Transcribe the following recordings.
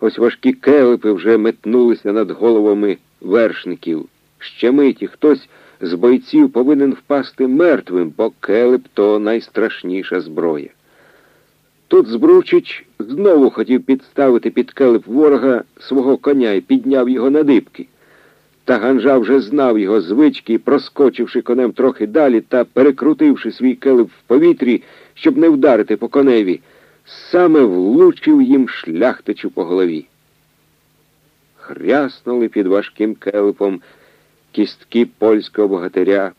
Ось важкі келепи вже метнулися над головами вершників. Ще миті хтось з бойців повинен впасти мертвим, бо келеп то найстрашніша зброя. Тут Збручич знову хотів підставити під келеп ворога свого коня і підняв його на дибки. Та Ганжа вже знав його звички проскочивши конем трохи далі та перекрутивши свій келеп в повітрі, щоб не вдарити по коневі, саме влучив їм шляхтичу по голові. Хряснули під важким келепом кістки польського богатиря,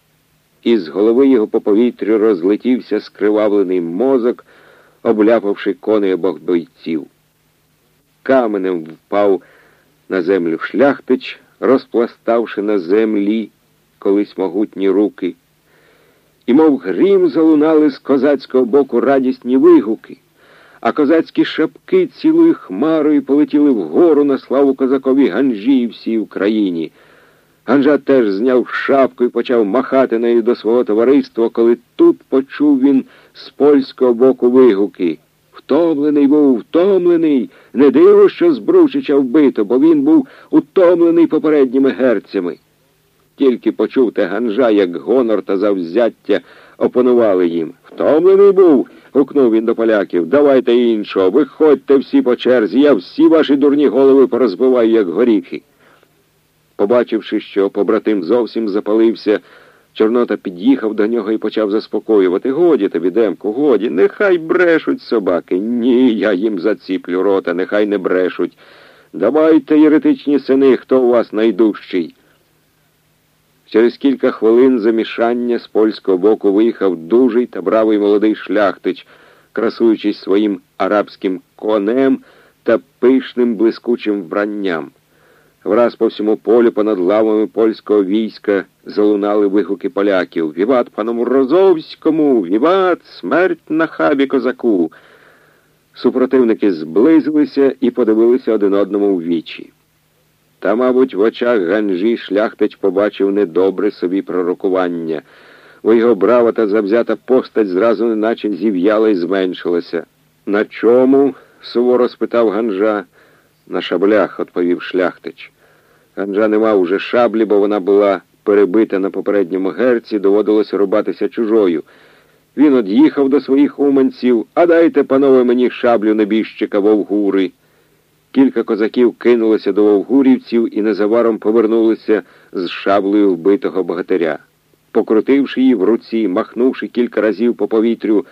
і з голови його по повітрю розлетівся скривавлений мозок, обляпавши коней обох бойців. Каменем впав на землю шляхтич, розпластавши на землі колись могутні руки. І, мов грім, залунали з козацького боку радісні вигуки, а козацькі шапки цілою хмарою полетіли вгору на славу козакові Ганжі всій Україні. Ганжа теж зняв шапку і почав махати нею до свого товариства, коли тут почув він з польського боку вигуки. Втомлений був, втомлений, не диво, що Збручича вбито, бо він був утомлений попередніми герцями. Тільки почув те ганжа, як гонор та завзяття опанували їм. Втомлений був, гукнув він до поляків. Давайте іншого, виходьте всі по черзі, я всі ваші дурні голови порозбиваю, як горіхи. Побачивши, що побратим зовсім запалився, Чорнота під'їхав до нього і почав заспокоювати. Годі тобі, Демку, годі, нехай брешуть собаки. Ні, я їм заціплю рота, нехай не брешуть. Давайте, єретичні сини, хто у вас найдужчий. Через кілька хвилин замішання з польського боку виїхав дужий та бравий молодий шляхтич, красуючись своїм арабським конем та пишним блискучим вбранням. Враз по всьому полю понад лавами польського війська залунали вигуки поляків. Віват паному Розовському, віват, смерть на хабі козаку. Супротивники зблизилися і подивилися один одному в вічі. Та, мабуть, в очах Ганжі шляхтич побачив недобре собі пророкування, бо його брава та завзята постать зразу неначе зів'яла і зменшилася. На чому? суворо спитав Ганжа. На шаблях, відповів шляхтич. Ганжа не мав уже шаблі, бо вона була перебита на попередньому герці, доводилося рубатися чужою. Він од'їхав до своїх уманців, а дайте, панове, мені шаблю небіжчика вовгури. Кілька козаків кинулося до вовгурівців і незабаром повернулися з шаблею вбитого богатиря. Покрутивши її в руці, махнувши кілька разів по повітрю,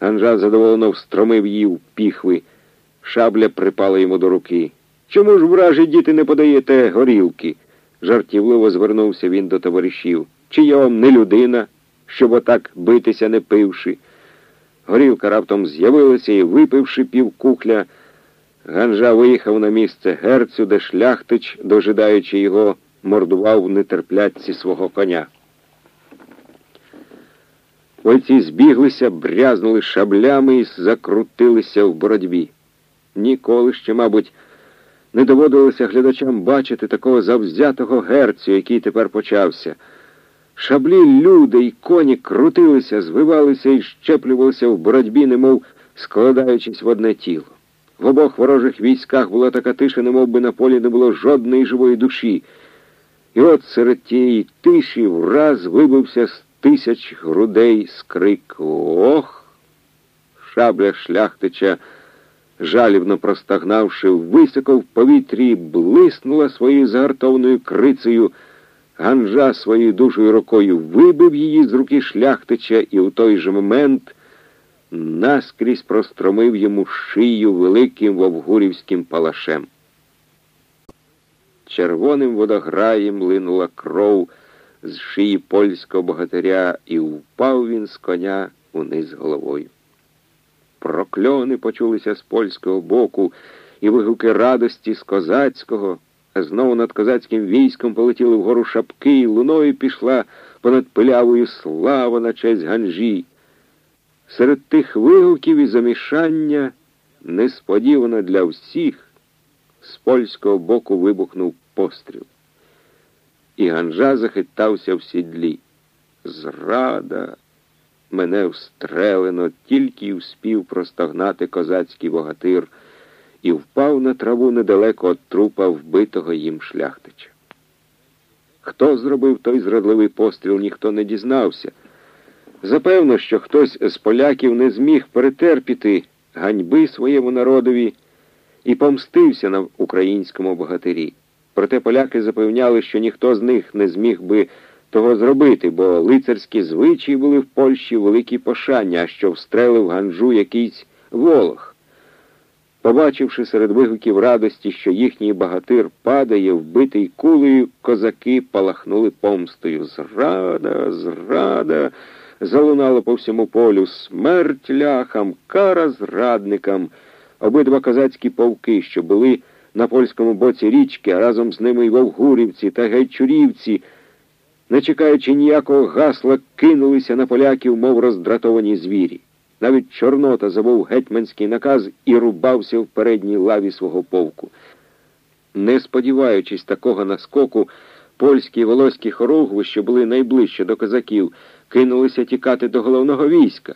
Ганжа задоволено встромив її в піхви. Шабля припала йому до руки. Чому ж, вражі, діти, не подаєте горілки? жартівливо звернувся він до товаришів. Чи я вам не людина, щоб отак битися не пивши? Горілка раптом з'явилася і, випивши півкухля, Ганжа виїхав на місце герцю, де шляхтич, дожидаючи його, мордував в нетерплятці свого коня. Бойці збіглися, брязнули шаблями і закрутилися в боротьбі. Ніколи ще, мабуть, не доводилося глядачам бачити такого завзятого герцю, який тепер почався. Шаблі, люди й коні крутилися, звивалися і щеплювалися в боротьбі, немов складаючись в одне тіло. В обох ворожих військах була така тиша, немов би на полі не було жодної живої душі. І от серед тієї тиші враз вибився з тисяч грудей скрик Ох! Шабля шляхтича жалібно простагнавши, високо в повітрі, блиснула своєю загартованою крицею. Ганжа своєю дужою рукою вибив її з руки шляхтича і у той же момент наскрізь простромив йому шию великим вовгурівським палашем. Червоним водограєм линула кров з шиї польського богатиря, і впав він з коня униз головою. Прокльони почулися з польського боку, і вигуки радості з козацького, а знову над козацьким військом полетіли вгору шапки, і луною пішла понад пилявою слава на честь ганжі. Серед тих вигуків і замішання несподівано для всіх з польського боку вибухнув постріл. І ганжа захитався в сідлі. Зрада, мене встрелено, тільки й успів простогнати козацький богатир, і впав на траву недалеко від трупа вбитого їм шляхтича. Хто зробив той зрадливий постріл, ніхто не дізнався. Запевно, що хтось з поляків не зміг перетерпіти ганьби своєму народові і помстився на українському богатирі. Проте поляки запевняли, що ніхто з них не зміг би того зробити, бо лицарські звичаї були в Польщі великі пошання, що встрелив ганжу якийсь волох. Побачивши серед вигуків радості, що їхній багатир падає, вбитий кулею, козаки палахнули помстою. Зрада, зрада, залунало по всьому полю, смерть ляхам, кара зрадникам. Обидва козацькі полки, що були на польському боці річки, а разом з ними й вовгурівці та гайчурівці, не чекаючи ніякого гасла, кинулися на поляків, мов роздратовані звірі. Навіть Чорнота забув гетьманський наказ і рубався в передній лаві свого полку. Не сподіваючись такого наскоку, польські і волоські хоругви, що були найближче до козаків, кинулися тікати до головного війська.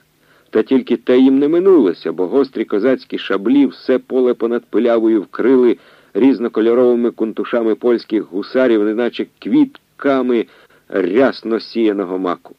Та тільки те їм не минулося, бо гострі козацькі шаблі все поле понад пилявою вкрили різнокольоровими кунтушами польських гусарів, неначе квітками рясно сіяного маку.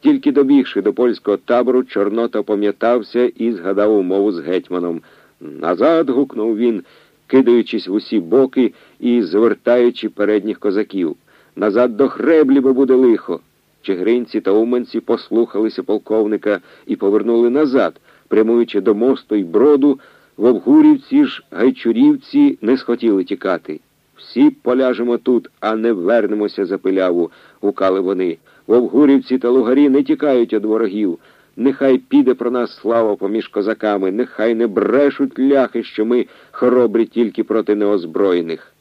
Тільки добігши до польського табору, Чорнота пам'ятався і згадав умову з гетьманом. Назад. гукнув він, кидаючись в усі боки і звертаючи передніх козаків. Назад до хреблі бо буде лихо. Чигринці та уманці послухалися полковника і повернули назад, прямуючи до мосту й броду, вовгурівці ж гайчурівці не схотіли тікати. Всі поляжемо тут, а не вернемося за пиляву, гукали вони. Вовгурівці та лугарі не тікають від ворогів. Нехай піде про нас слава поміж козаками, нехай не брешуть ляхи, що ми хоробрі тільки проти неозброєних.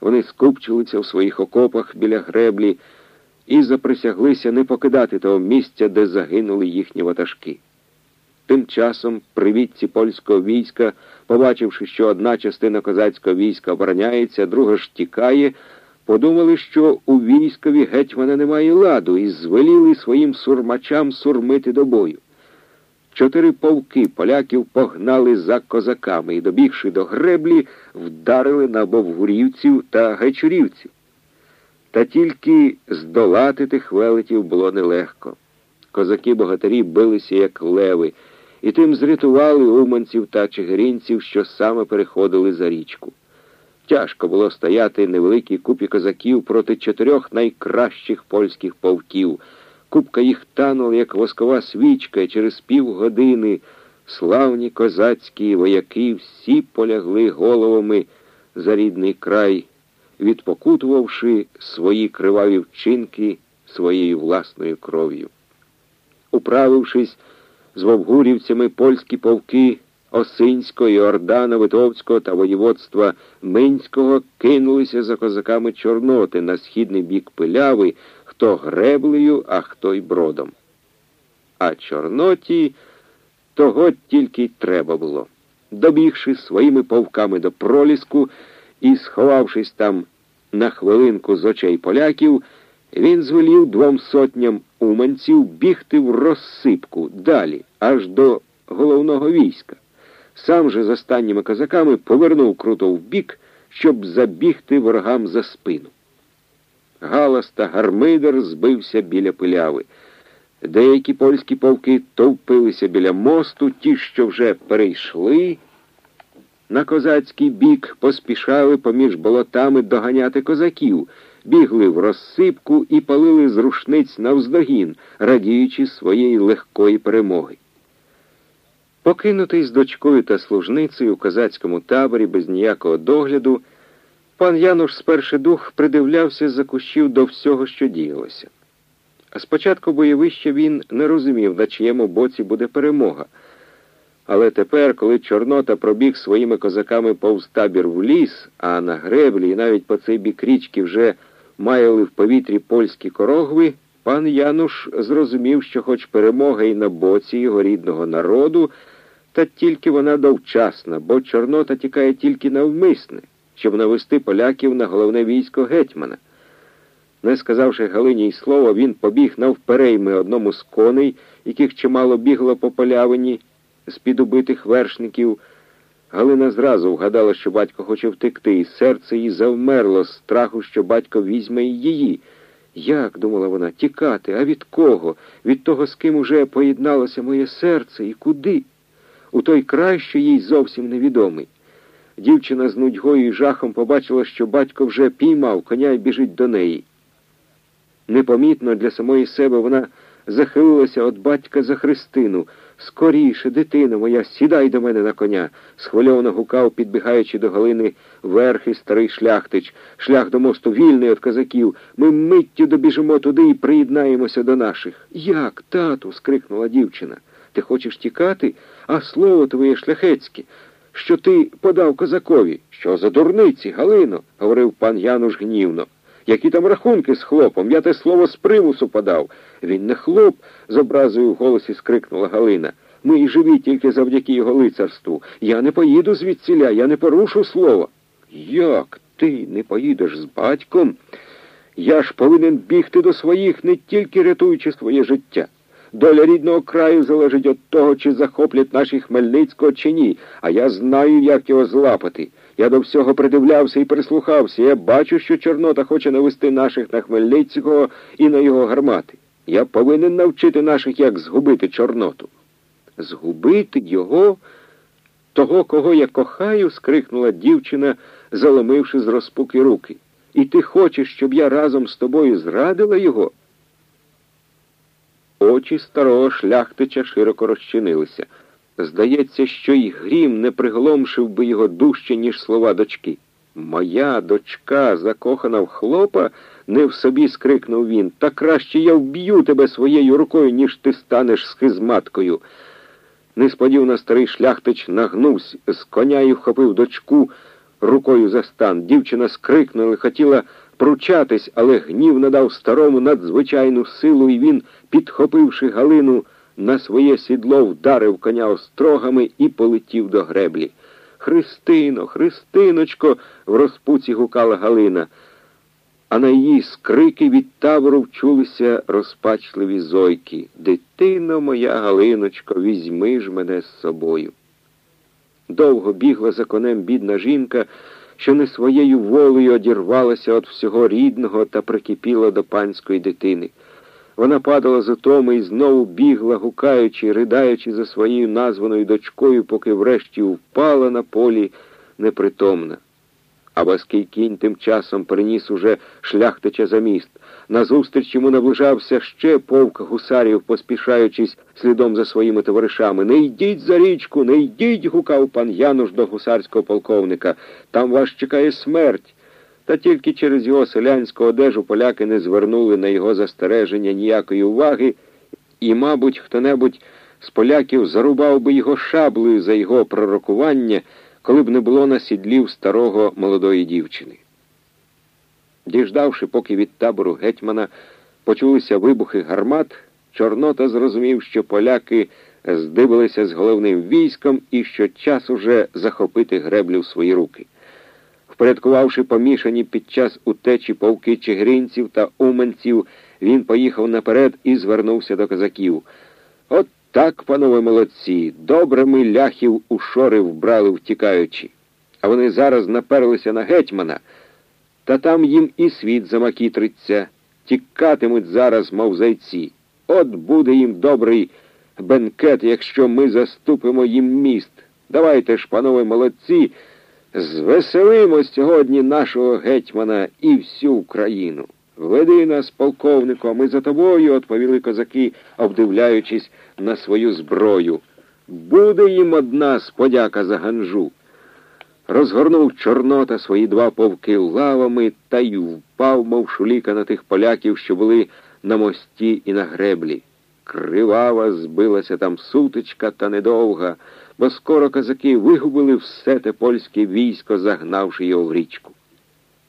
Вони скупчилися в своїх окопах біля греблі і заприсяглися не покидати того місця, де загинули їхні ватажки. Тим часом привітці польського війська, побачивши, що одна частина козацького війська обороняється, друга ж тікає, подумали, що у військові гетьмана немає ладу, і звеліли своїм сурмачам сурмити до бою. Чотири полки поляків погнали за козаками і, добігши до греблі, вдарили на бовгурівців та гайчурівців. Та тільки здолати тих велетів було нелегко. Козаки-богатирі билися, як леви, і тим зрятували уманців та чигиринців, що саме переходили за річку. Тяжко було стояти невеликій купі козаків проти чотирьох найкращих польських полків. Купка їх танула, як воскова свічка, і через півгодини славні козацькі вояки всі полягли головами за рідний край відпокутувавши свої криваві вчинки своєю власною кров'ю. Управившись з вовгурівцями польські полки Осинського, Йордана, Витовського та воєводства Минського кинулися за козаками Чорноти на східний бік пиляви, хто греблею, а хто й бродом. А Чорноті того тільки й треба було. Добігши своїми повками до проліску і, сховавшись там на хвилинку з очей поляків, він звелів двом сотням уманців бігти в розсипку далі, аж до головного війська. Сам же з останніми козаками повернув круто вбік, щоб забігти ворогам за спину. Галас та гармидер збився біля пиляви. Деякі польські полки товпилися біля мосту, ті, що вже перейшли на козацький бік поспішали поміж болотами доганяти козаків, бігли в розсипку і палили з рушниць навздогін, радіючи своєї легкої перемоги. Покинутий з дочкою та служницею у козацькому таборі без ніякого догляду, пан Януш сперши дух придивлявся за кущів до всього, що діялося. А спочатку бойовища він не розумів, на чиєму боці буде перемога. Але тепер, коли Чорнота пробіг своїми козаками повз табір в ліс, а на греблі і навіть по цей бік річки вже маяли в повітрі польські корогви, пан Януш зрозумів, що хоч перемога і на боці його рідного народу, та тільки вона довчасна, бо Чорнота тікає тільки навмисне, щоб навести поляків на головне військо гетьмана. Не сказавши Галині й слова, він побіг навперейми одному з коней, яких чимало бігло по полявині з-під убитих вершників, Галина зразу вгадала, що батько хоче втекти, і серце їй завмерло з страху, що батько візьме і її. Як, думала вона, тікати, а від кого? Від того, з ким уже поєдналося моє серце, і куди? У той край, що їй зовсім невідомий. Дівчина з нудьгою і жахом побачила, що батько вже піймав коня і біжить до неї. Непомітно для самої себе вона захилилася від батька за Христину. Скоріше, дитино моя, сідай до мене на коня, схвильовано гукав, підбігаючи до Галини верхи старий шляхтич. Шлях до мосту вільний від козаків. Ми миттю добіжимо туди і приєднаємося до наших. Як, тату? скрикнула дівчина. Ти хочеш тікати? А слово твоє шляхецьке, що ти подав козакові. Що за дурниці, Галино? говорив пан Януш гнівно. Які там рахунки з хлопом? Я те слово з примусу подав. Він не хлоп, з образою в голосі скрикнула Галина. Ми і живі тільки завдяки його лицарству. Я не поїду звідсіля, я не порушу слова. Як ти не поїдеш з батьком? Я ж повинен бігти до своїх, не тільки рятуючи своє життя. Доля рідного краю залежить від того, чи захоплять наші Хмельницького, чи ні, а я знаю, як його злапати. Я до всього придивлявся і прислухався. Я бачу, що Чорнота хоче навести наших на Хмельницького і на його гармати. Я повинен навчити наших, як згубити Чорноту. Згубити його, того, кого я кохаю, скрикнула дівчина, заломивши з розпуки руки. І ти хочеш, щоб я разом з тобою зрадила його? Очі старого шляхтича широко розчинилися. Здається, що й грім не приголомшив би його дужче, ніж слова дочки. Моя дочка, закохана в хлопа, не в собі скрикнув він. Та краще я вб'ю тебе своєю рукою, ніж ти станеш схизматкою. Несподівано старий шляхтич нагнувся з коня і вхопив дочку рукою за стан. Дівчина скрикнула, хотіла пручатись, але гнів надав старому надзвичайну силу, і він, підхопивши Галину, на своє сідло вдарив коня острогами і полетів до греблі. Христино, Христиночко, в розпуці гукала Галина, а на її скрики від табору вчулися розпачливі зойки. Дитино моя Галиночко, візьми ж мене з собою. Довго бігла за конем бідна жінка, що не своєю волею одірвалася від всього рідного та прикипіла до панської дитини. Вона падала з утоми і знову бігла, гукаючи, ридаючи за своєю названою дочкою, поки врешті впала на полі непритомна. А Васький кінь тим часом приніс уже шляхтича за міст. Назустріч йому наближався ще повк гусарів, поспішаючись слідом за своїми товаришами. Не йдіть за річку, не йдіть, гукав пан Януш до гусарського полковника. Там вас чекає смерть. Та тільки через його селянську одежу поляки не звернули на його застереження ніякої уваги, і, мабуть, хто-небудь з поляків зарубав би його шаблею за його пророкування, коли б не було на сідлів старого молодої дівчини. Діждавши, поки від табору гетьмана почулися вибухи гармат, Чорнота зрозумів, що поляки здивилися з головним військом і що час уже захопити греблю в свої руки. Впорядкувавши помішані під час утечі повки чигиринців та уманців, він поїхав наперед і звернувся до козаків. От так, панове молодці, добре ми ляхів у шори вбрали втікаючи. А вони зараз наперлися на гетьмана, та там їм і світ замакітриться, тікатимуть зараз, мов зайці. От буде їм добрий бенкет, якщо ми заступимо їм міст. Давайте ж, панове молодці. Звеселимо сьогодні нашого гетьмана і всю Україну. Веди нас, полковнику, ми за тобою, відповіли козаки, обдивляючись на свою зброю. Буде їм одна сподяка за ганжу. Розгорнув Чорнота свої два повки лавами та й впав, мов шуліка на тих поляків, що були на мості і на греблі. Кривава збилася там сутичка та недовга бо скоро козаки вигубили все те польське військо, загнавши його в річку.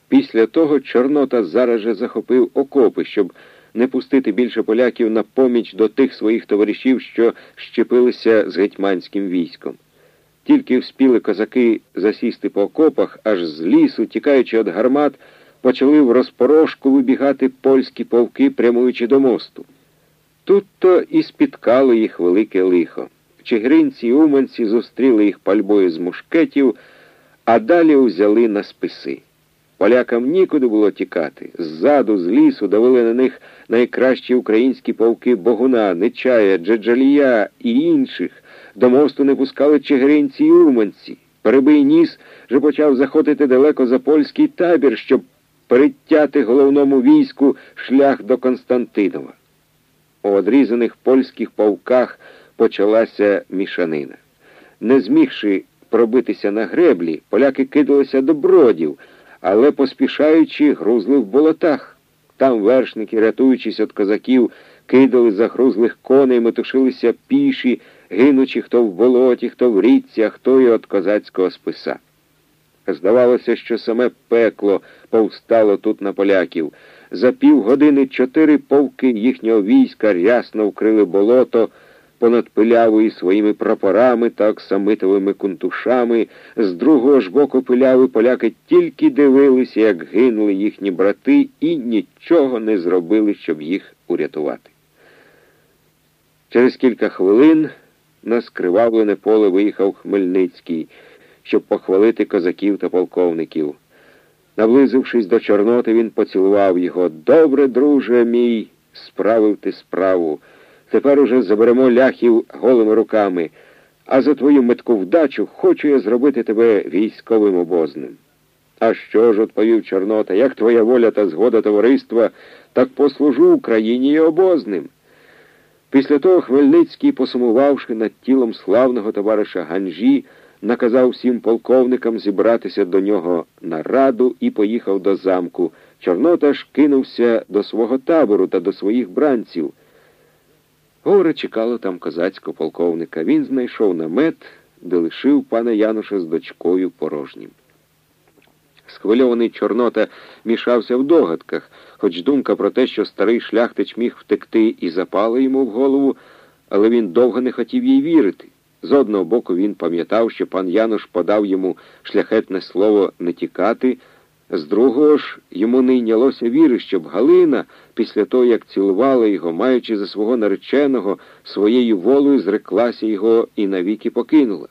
Після того Чорнота зараз же захопив окопи, щоб не пустити більше поляків на поміч до тих своїх товаришів, що щепилися з гетьманським військом. Тільки вспіли козаки засісти по окопах, аж з лісу, тікаючи від гармат, почали в розпорожку вибігати польські повки, прямуючи до мосту. Тут то і спіткало їх велике лихо. Чигиринці і уманці зустріли їх пальбою з мушкетів, а далі узяли на списи. Полякам нікуди було тікати. Ззаду, з лісу, давили на них найкращі українські полки Богуна, Нечая, Джаджалія і інших. До мосту не пускали чигиринці і уманці. Перебий ніс вже почав заходити далеко за польський табір, щоб перетяти головному війську шлях до Константинова. У одрізаних польських полках почалася мішанина. Не змігши пробитися на греблі, поляки кидалися до бродів, але, поспішаючи, грузли в болотах. Там вершники, рятуючись від козаків, кидали загрузлих коней, метушилися піші, гинучи хто в болоті, хто в річці, а хто і від козацького списа. Здавалося, що саме пекло повстало тут на поляків. За півгодини чотири полки їхнього війська рясно вкрили болото понад пилявою своїми прапорами та оксамитовими кунтушами. З другого ж боку пиляви поляки тільки дивилися, як гинули їхні брати, і нічого не зробили, щоб їх урятувати. Через кілька хвилин на скривавлене поле виїхав Хмельницький, щоб похвалити козаків та полковників. Наблизившись до Чорноти, він поцілував його. Добре, друже мій, справив ти справу. Тепер уже заберемо ляхів голими руками, а за твою метку вдачу хочу я зробити тебе військовим обозним. А що ж, відповів Чорнота, як твоя воля та згода товариства, так послужу Україні і обозним. Після того Хмельницький, посумувавши над тілом славного товариша Ганжі, наказав всім полковникам зібратися до нього на раду і поїхав до замку. Чорнота ж кинувся до свого табору та до своїх бранців. Горе чекало там козацького полковника. Він знайшов намет, де лишив пана Януша з дочкою порожнім. Схвильований Чорнота мішався в догадках, хоч думка про те, що старий шляхтич міг втекти і запала йому в голову, але він довго не хотів їй вірити. З одного боку він пам'ятав, що пан Януш подав йому шляхетне слово не тікати, з другого ж йому не йнялося віри, щоб Галина, після того, як цілувала його, маючи за свого нареченого, своєю волею зреклася його і навіки покинула.